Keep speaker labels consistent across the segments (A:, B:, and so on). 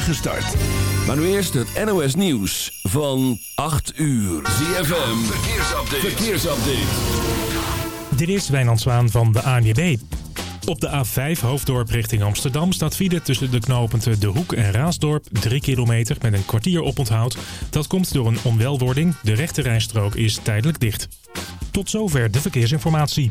A: spoedige start. Maar nu eerst het NOS Nieuws van 8 uur. ZFM, verkeersupdate. verkeersupdate.
B: Dit is Wijnand Zwaan van de ANWB. Op de A5 Hoofddorp richting Amsterdam staat file tussen de knooppunten De Hoek en Raasdorp 3 kilometer met een kwartier oponthoud. Dat komt door een onwelwording. De rechte rijstrook is tijdelijk dicht. Tot zover de verkeersinformatie.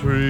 C: tree.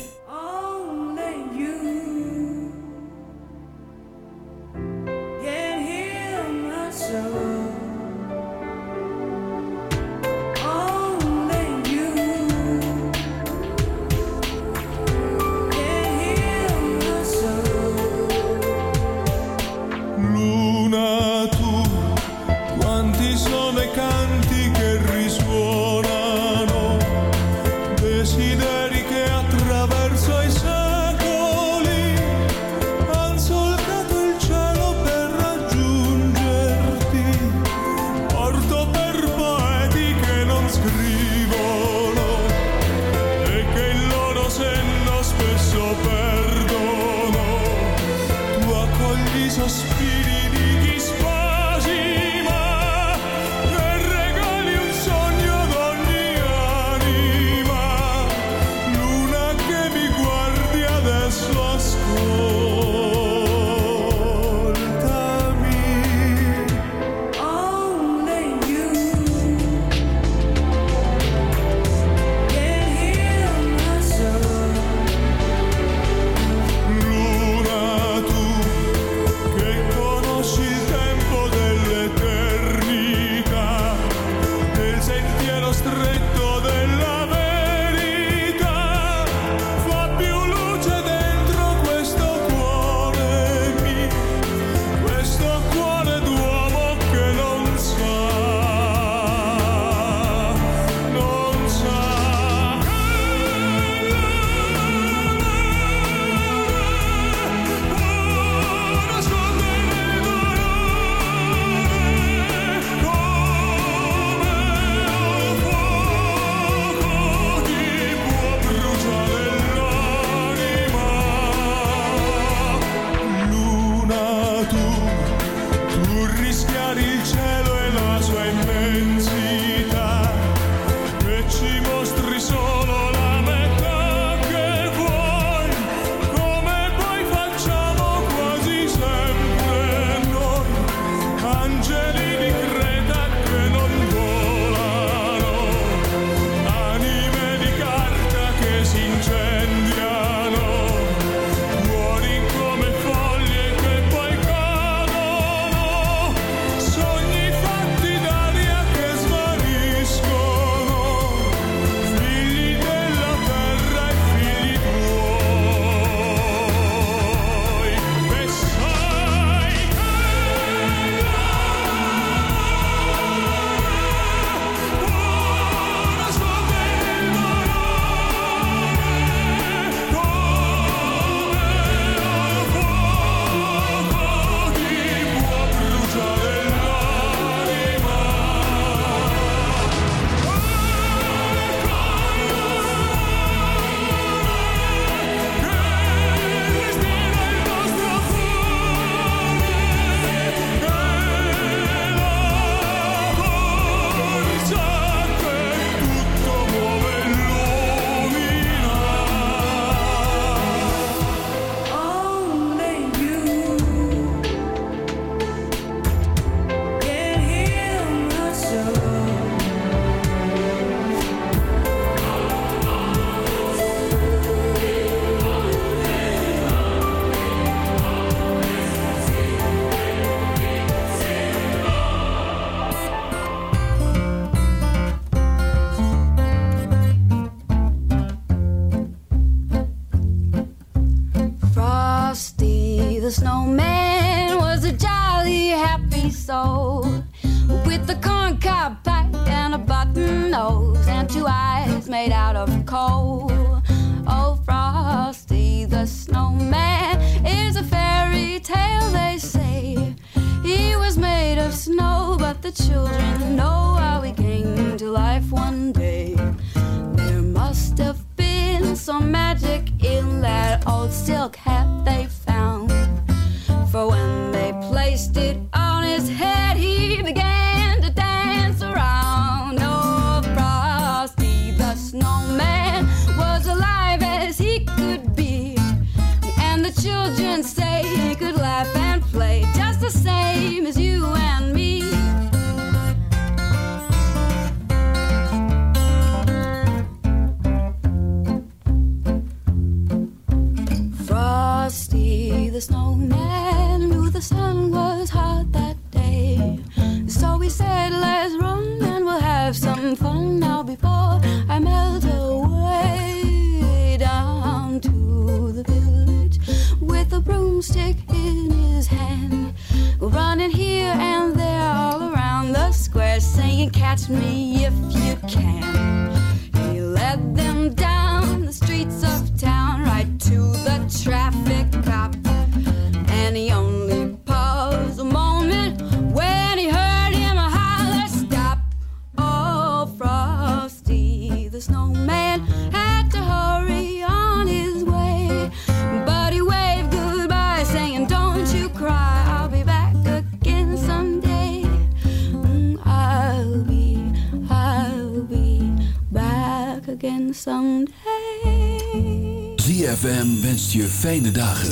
D: ZFM wenst je fijne dagen.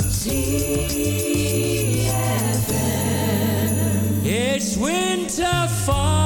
E: It's winter fall.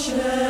F: share.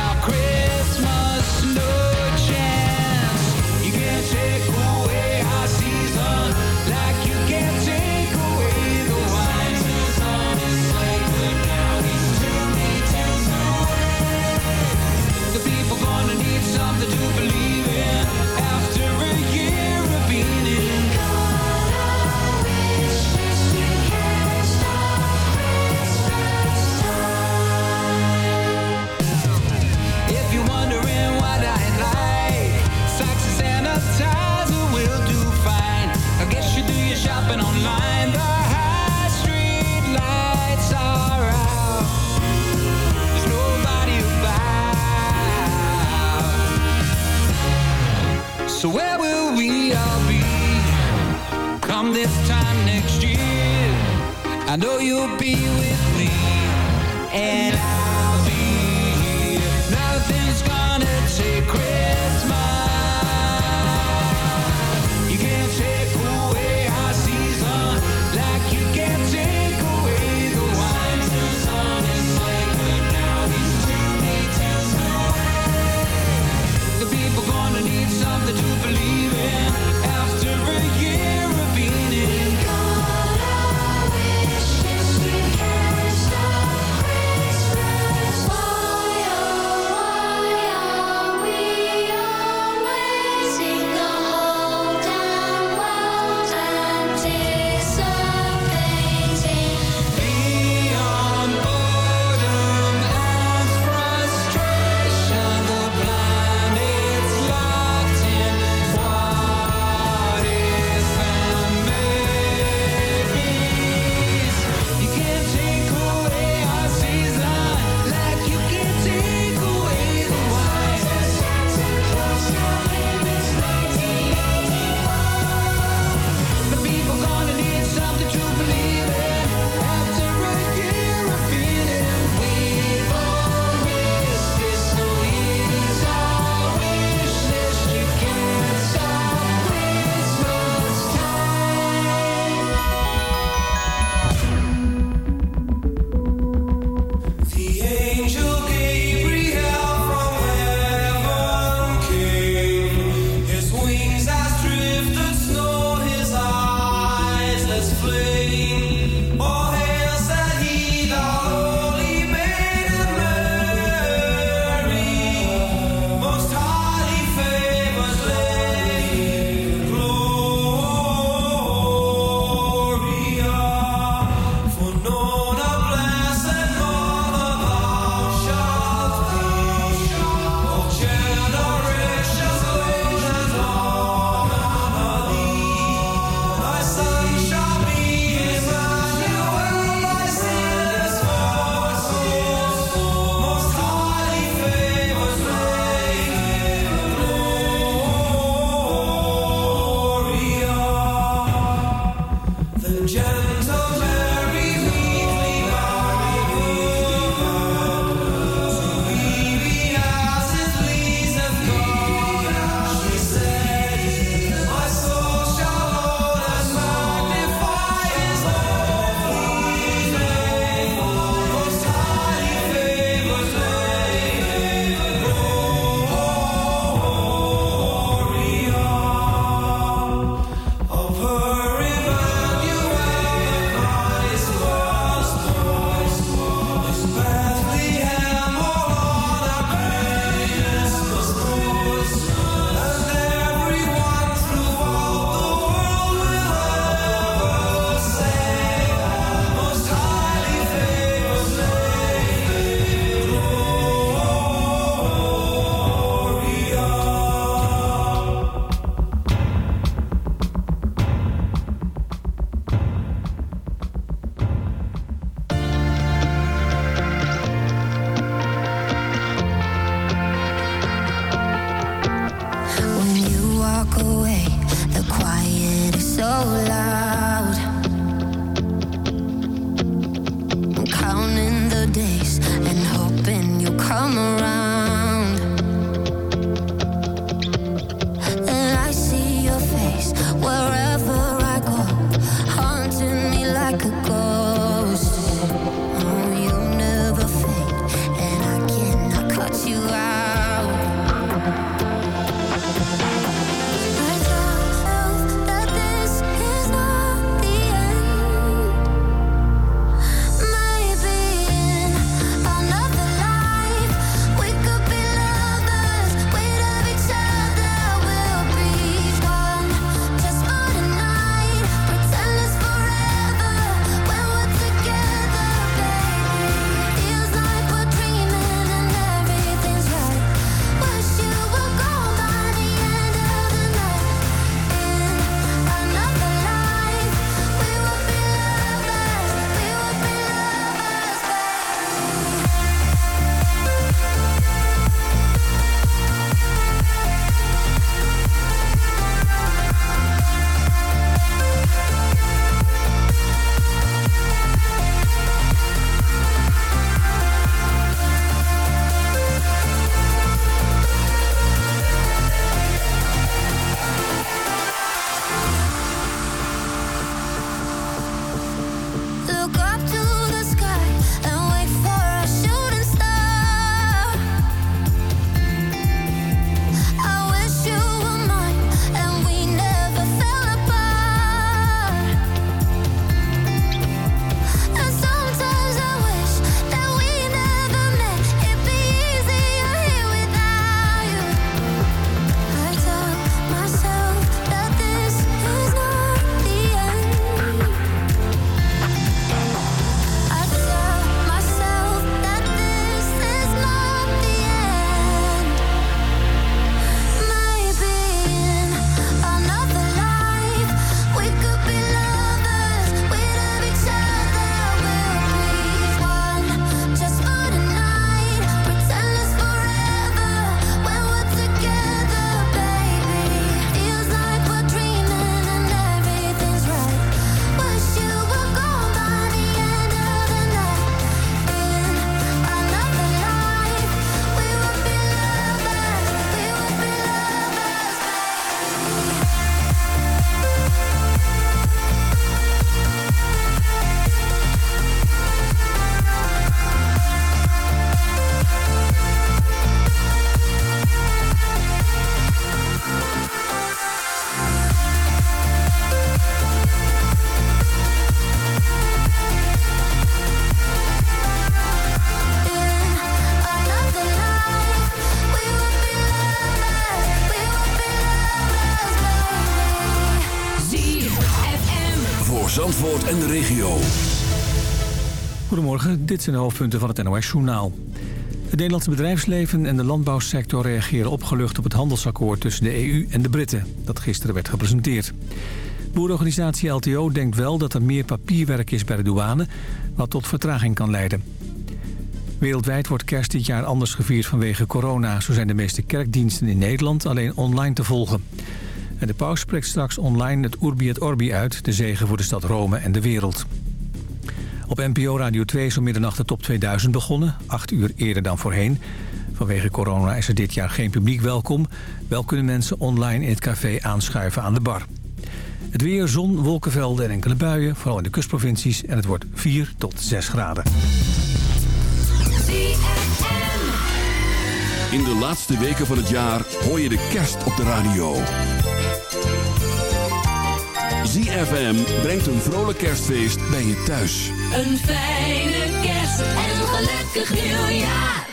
G: So where will we all be? Come this time next year. I know you'll be with me
H: dit zijn de hoofdpunten van het NOS-journaal. Het Nederlandse bedrijfsleven en de landbouwsector reageren opgelucht op het handelsakkoord tussen de EU en de Britten, dat gisteren werd gepresenteerd. Boerenorganisatie LTO denkt wel dat er meer papierwerk is bij de douane, wat tot vertraging kan leiden. Wereldwijd wordt kerst dit jaar anders gevierd vanwege corona. Zo zijn de meeste kerkdiensten in Nederland alleen online te volgen. En de paus spreekt straks online het Urbi et Orbi uit... de zegen voor de stad Rome en de wereld. Op NPO Radio 2 is om middernacht de top 2000 begonnen. Acht uur eerder dan voorheen. Vanwege corona is er dit jaar geen publiek welkom. Wel kunnen mensen online in het café aanschuiven aan de bar. Het weer, zon, wolkenvelden en enkele buien, vooral in de kustprovincies. En het wordt 4 tot 6 graden.
D: In de laatste weken van het jaar hoor je de kerst op de radio. ZFM brengt een vrolijk kerstfeest bij je thuis.
G: Een fijne kerst en een gelukkig nieuwjaar.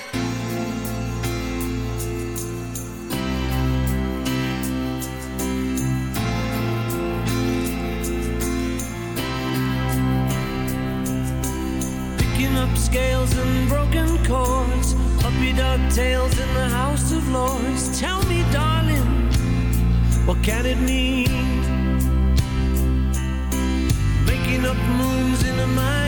E: Picking up scales and broken chords, puppy dog tails in the House of Lords. Tell me, darling, what can it mean?
G: my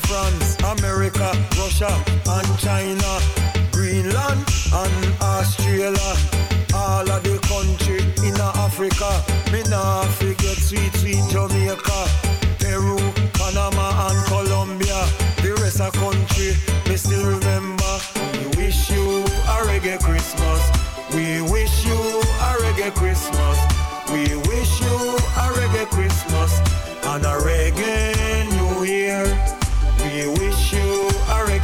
I: France, America, Russia and China, Greenland and Australia. All of the country in Africa, me nah forget sweet, sweet Jamaica. Peru, Panama and Colombia. The rest of country, me still remember. We wish you a reggae Christmas. We wish you a reggae Christmas. We wish you a reggae Christmas and a reggae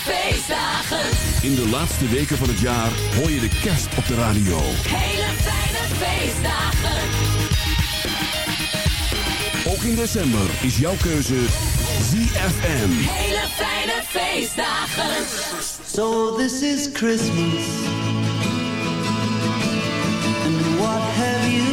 J: Feestdagen.
D: In de laatste weken van het jaar hoor je de kerst op de radio.
J: Hele fijne feestdagen.
D: Ook in december is jouw keuze ZFM.
J: Hele fijne feestdagen.
E: So this is Christmas. And what have you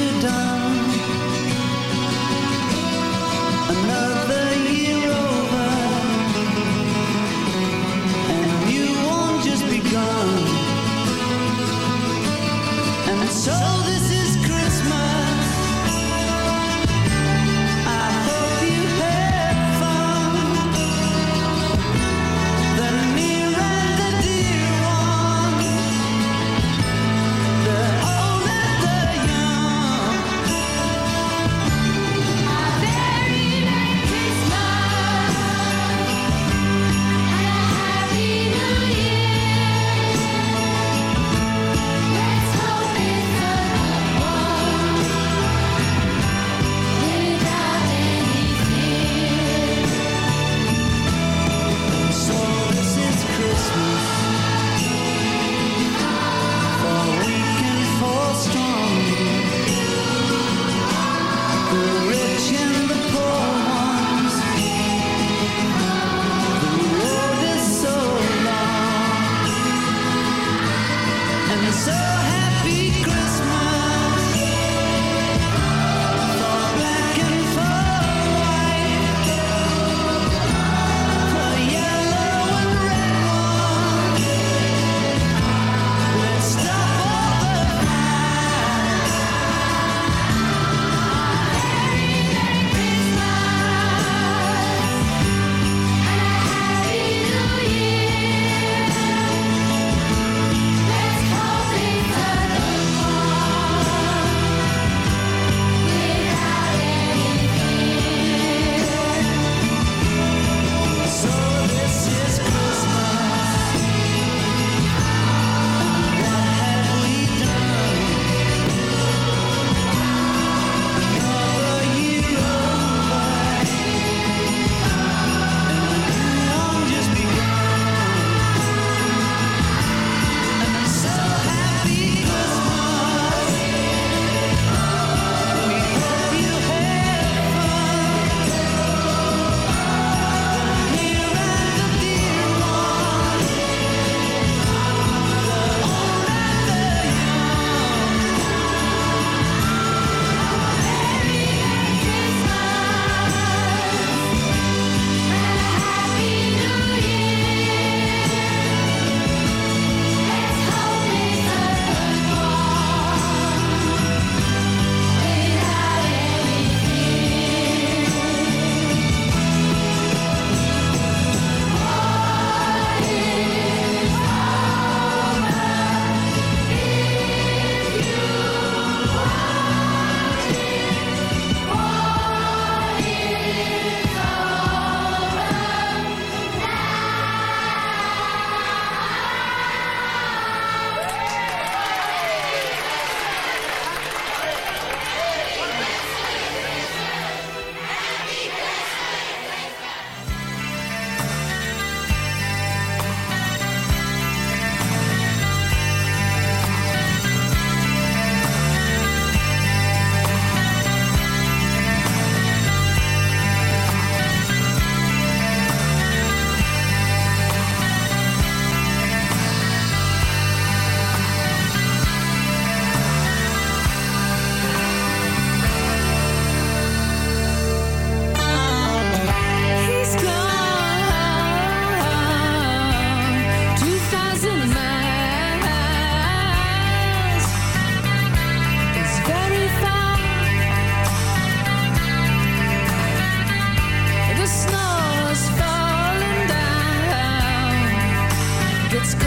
E: gets